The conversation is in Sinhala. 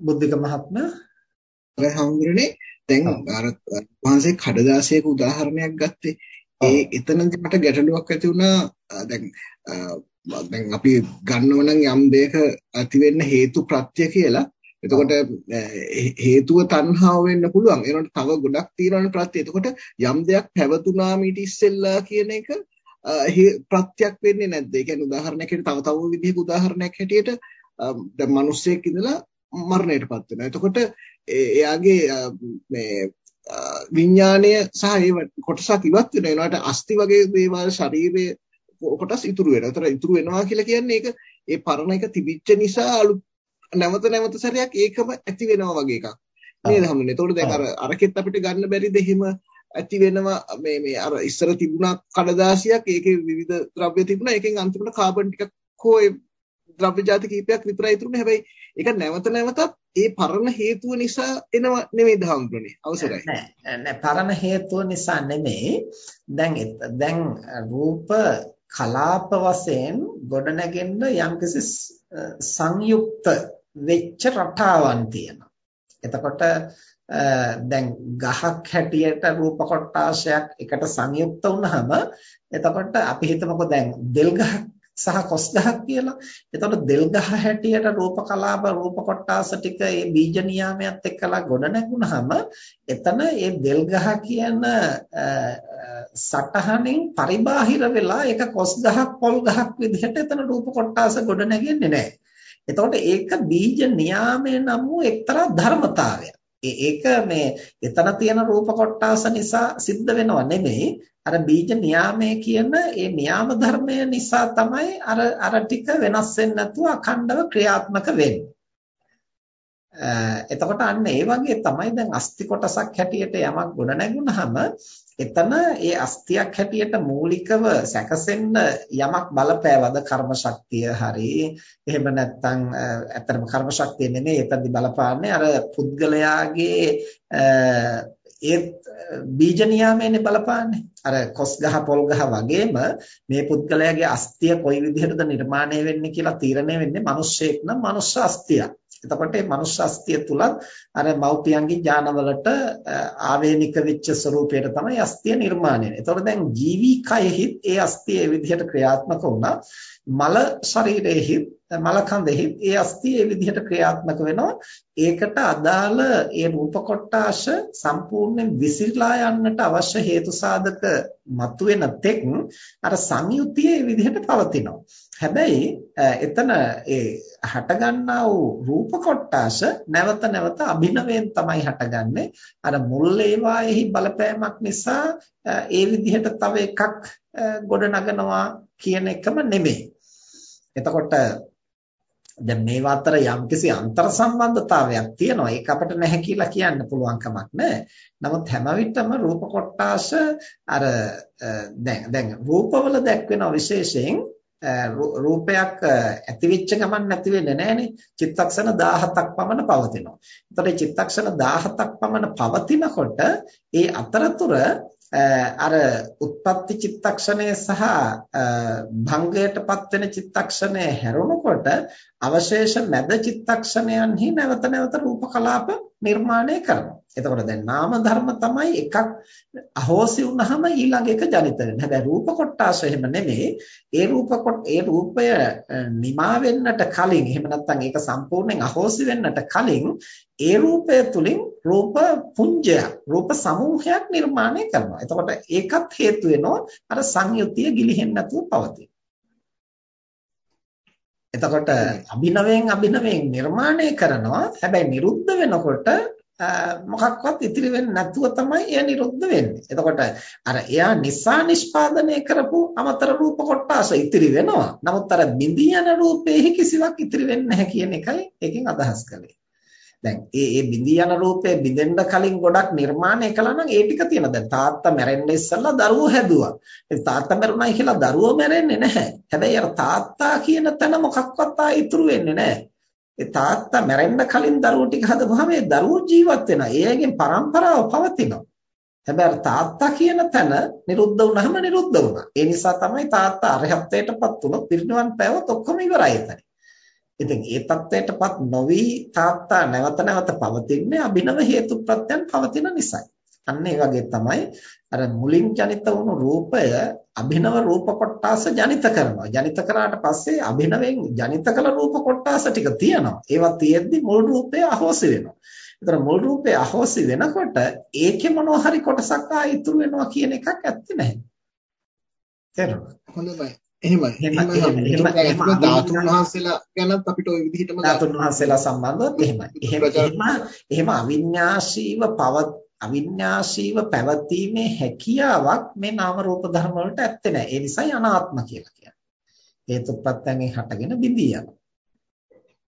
බුද්ධික මහත්මයා. අර හඳුරන්නේ දැන් අර වහන්සේ කඩදාසියක උදාහරණයක් ගත්තේ. ඒ එතනදි මට ගැටලුවක් ඇති වුණා. දැන් දැන් අපි ගන්නව නම් යම් දෙයක ඇති වෙන්න හේතු ප්‍රත්‍ය කියලා. එතකොට හේතුව තණ්හාව වෙන්න පුළුවන්. ඒනොට තව ගොඩක් තියෙනවනේ ප්‍රත්‍ය. එතකොට යම් දෙයක් පැවතුනා මීට ඉස්සෙල්ලා කියන එක ප්‍රත්‍යක් වෙන්නේ නැද්ද? ඒ කියන්නේ උදාහරණයක් හැටියට තව තව විදිහක උදාහරණයක් හැටියට දැන් මිනිස්සෙක් ඉඳලා මරණයටපත් වෙනවා. එතකොට එයාගේ මේ විඥාණය සහ ඒ කොටසක් ඉවත් වෙනවා. ඒනට අස්ති වගේ දේවල් ශරීරයේ කොටස් ඉතුරු වෙනවා. ඒතර ඉතුරු වෙනවා කියලා කියන්නේ ඒක ඒ පරණ එක තිබිච්ච නිසා අලුත් නැවත නැවත සැරයක් ඒකම ඇති වෙනවා වගේ එකක්. නේද හමුනේ. ඒතකොට දැන් අර අරකෙත් අපිට ගන්න බැරිද එහෙම ඇති වෙනවා මේ මේ අර ඉස්සර තිබුණා කඩදාසියක් ඒකේ විවිධ ද්‍රව්‍ය තිබුණා. ඒකෙන් අන්තිමට කාබන් ටිකක් හෝ ද්‍රව්‍ය ಜಾති කීපයක් විතරයි ඉතුරුනේ. හැබැයි ඒක නැවත නැවතත් ඒ පරණ හේතුව නිසා එනව නෙමෙයි දහම්තුනේ. අවසරයි. නෑ නෑ පරණ හේතුව නිසා නෙමෙයි. දැන් දැන් රූප කලාප වශයෙන් ගොඩනගෙන්න යම්කිසි සංයුක්ත වෙච්ච රටාවන් තියෙනවා. එතකොට දැන් ගහක් හැටියට රූප කොටාශයක් එකට සංයුක්ත වුනහම එතකොට අපි හිතමුකෝ දැන් දෙල් ගහක් සහ කොස් ගහක් කියලා. එතකොට දෙල් ගහ හැටියට රූප කලාප රූප කොටාස ටික මේ බීජ නියාමයත් එක්කලා ගොඩ නැගුණාම එතන මේ දෙල් ගහ කියන සටහනින් පරිබාහිර වෙලා ඒක කොස් ගහක් පොල් ගහක් විදිහට එතන රූප කොටාස ගොඩ නැගෙන්නේ නැහැ. එතකොට ඒක බීජ නියාමයේ නම් වූ එක්තරා ධර්මතාවයක්. ඒක මේ එතන තියෙන රූප කොටාස නිසා සිද්ධ වෙනව නෙමෙයි අර බීජ නියාමයේ කියන ඒ නියාම ධර්මය නිසා තමයි අර අර ටික වෙනස් වෙන්නේ නැතුව අඛණ්ඩව ක්‍රියාත්මක වෙන්නේ. එතකොට අන්න ඒ වගේ තමයි දැන් අස්ති කොටසක් හැටියට යමක් ගොඩ නැගුණාම එතන ඒ අස්තියක් හැටියට මූලිකව සැකසෙන්න යමක් බලපෑවද කර්ම ශක්තිය හරි? එහෙම නැත්නම් ඇත්තටම කර්ම ශක්තිය නෙමෙයි එතනදි බලපාන්නේ අර පුද්ගලයාගේ ඒ බීජ නියාමයනේ බලපාන්නේ අර කොස් ගහ පොල් ගහ වගේම මේ පුද්ගලයාගේ අස්තිය කොයි විදිහටද නිර්මාණය වෙන්නේ කියලා තීරණය වෙන්නේ මිනිස්සෙක් නම් මනුෂ්‍ය අස්තියක් එතකොට මේ මනුෂ්‍ය අස්තිය තුලත් අර මෞපියන්ගේ ඥානවලට ආවේනික වෙච්ච ස්වરૂපයට තමයි අස්තිය නිර්මාණය වෙන්නේ. එතකොට දැන් ජීවි කයෙහිත් ඒ අස්තිය ඒ විදිහට ක්‍රියාත්මක වුණා. මල ශරීරයේහි මල කඳෙහි ඒ අස්තිය ඒ විදිහට ක්‍රියාත්මක වෙනවා. ඒකට අදාළ ඒ රූප කොටාශ සම්පූර්ණයෙන් විසිරලා යන්නට අවශ්‍ය හේතු සාධක මතුවෙන තෙක් අර සංයුතිය ඒ විදිහට පවතිනවා. හැබැයි එතන ඒ හටගන්නා වූ රූප කොටාශ නැවත නැවත අභිනවයෙන් තමයි හටගන්නේ. අර මුල් ඒවාෙහි බලපෑමක් නිසා ඒ විදිහට තව එකක් ගොඩ නගනවා කියන එකම නෙමෙයි. එතකොට දැන් මේවා අතර යම්කිසි අන්තර් සම්බන්ධතාවයක් තියෙනවා. ඒක අපිට නැහැ කියලා කියන්න පුළුවන් කමක් නැහැ. නමුත් හැම විටම රූප කොටාශ අර දැන් දැන් රූපවල දැක්වෙන විශේෂයෙන් රූපයක් ඇතිවෙච්ච ගමන් නැති වෙන්නේ නැහනේ. චිත්තක්ෂණ 17ක් පමණ පවතිනවා. එතකොට චිත්තක්ෂණ 17ක් පමණ පවතිනකොට ඒ අතරතුර අර උත්පත්ති චිත්තක්ෂණය සහ භංගයටපත් වෙන චිත්තක්ෂණය හැරුණකොට අවශේෂ මැද චිත්තක්ෂණයන්හි නැවත නැවත රූප කලාප නිර්මාණය කරනවා. එතකොට දැන් නාම ධර්ම තමයි එකක් අහෝසි වුනහම ඊළඟ එක ජනිත වෙන්නේ. හැබැයි රූප කොටාස එහෙම නෙමෙයි. ඒ රූප කොට ඒ රූපය නිමා වෙන්නට කලින් එහෙම නැත්නම් ඒක සම්පූර්ණයෙන් අහෝසි වෙන්නට කලින් ඒ රූපය තුලින් රූප පුඤ්ජයක් රූප සමූහයක් නිර්මාණය කරනවා. එතකොට ඒකත් හේතු වෙනවා අර සංයුතිය ගිලිහෙන්නේ නැතුව පවතින. එතකොට අභිනවයෙන් අභිනවයෙන් නිර්මාණය කරනවා හැබැයි නිරුද්ධ වෙනකොට මොකක්වත් ඉතිරි වෙන්නේ නැතුව තමයි එය නිරුද්ධ වෙන්නේ. එතකොට අර එයා නිසා නිෂ්පාදනය කරපු අමතර රූප කොටස ඉතිරි වෙනවා. නමුත් අර බිඳී යන රූපේ කිසිවක් ඉතිරි වෙන්නේ නැහැ කියන එකයි ඒකෙන් අදහස් කළේ. දැන් ඒ ඒ බිඳී යන රූපේ බිඳෙන්න කලින් ගොඩක් නිර්මාණය කළා නම් ඒ ටික තියෙනවා. දැන් තාත්තා මැරෙන්න ඉස්සෙල්ලා දරුවෝ හැදුවා. ඉතින් තාත්තා මැරුණයි කියලා දරුවෝ මැරෙන්නේ නැහැ. හැබැයි අර තාත්තා කියන තැන මොකක්වත් ආ ඉතුරු වෙන්නේ නැහැ. ඒ තාත්තා මැරෙන්න කලින් දරුවෝ ටික හදපුවාම ඒ දරුවෝ ජීවත් වෙනවා. ඒ අයගෙන් පරම්පරාව පවතිනවා. හැබැයි තාත්තා කියන තැන නිරුද්ධ වුණාම නිරුද්ධ වුණා. ඒ නිසා තමයි තාත්තා අරහත්ත්වයටපත් වුණොත් පිරිනිවන් පෑවොත් ඔක්කොම ඉවරයි එතන. ඉතින් ඒ தත්වයටපත් නොවි තාත්තා නැවත නැවත පවතින්නේ අභිනව හේතු ප්‍රත්‍යයන් පවතින නිසායි. අන්න ඒ වගේ තමයි අර මුලින් ජනිත වුණු රූපය අභිනව රූප කොටාස ජනිත කරනවා. ජනිත කරාට පස්සේ අභිනවෙන් ජනිත කළ රූප කොටාස ටික තියෙනවා. ඒවා තියෙද්දි මුල් රූපය අහෝසි වෙනවා. ඒතර මුල් රූපය අහෝසි වෙනකොට ඒකේ මොනවා හරි කොටසක් ආ ඉතුරු වෙනවා කියන එකක් ඇත්තේ නැහැ. තේරුණාද? හොඳයි. එහෙමයි. එහෙම ධාතුන් වහන්සේලා ගැනත් අපිට ওই විදිහටම ධාතුන් වහන්සේලා සම්බන්ධවත් එහෙමයි. එහෙම එහෙම අවිඤ්ඤාශීව පව අවිඤ්ඤාශීව පැවතීමේ හැකියාවක් මේ නාම රූප ධර්ම වලට ඇත්තේ නැහැ. ඒ නිසායි අනාත්ම කියලා කියන්නේ. හේතු ප්‍රත්‍යයෙන් හටගෙන බිඳී යනවා.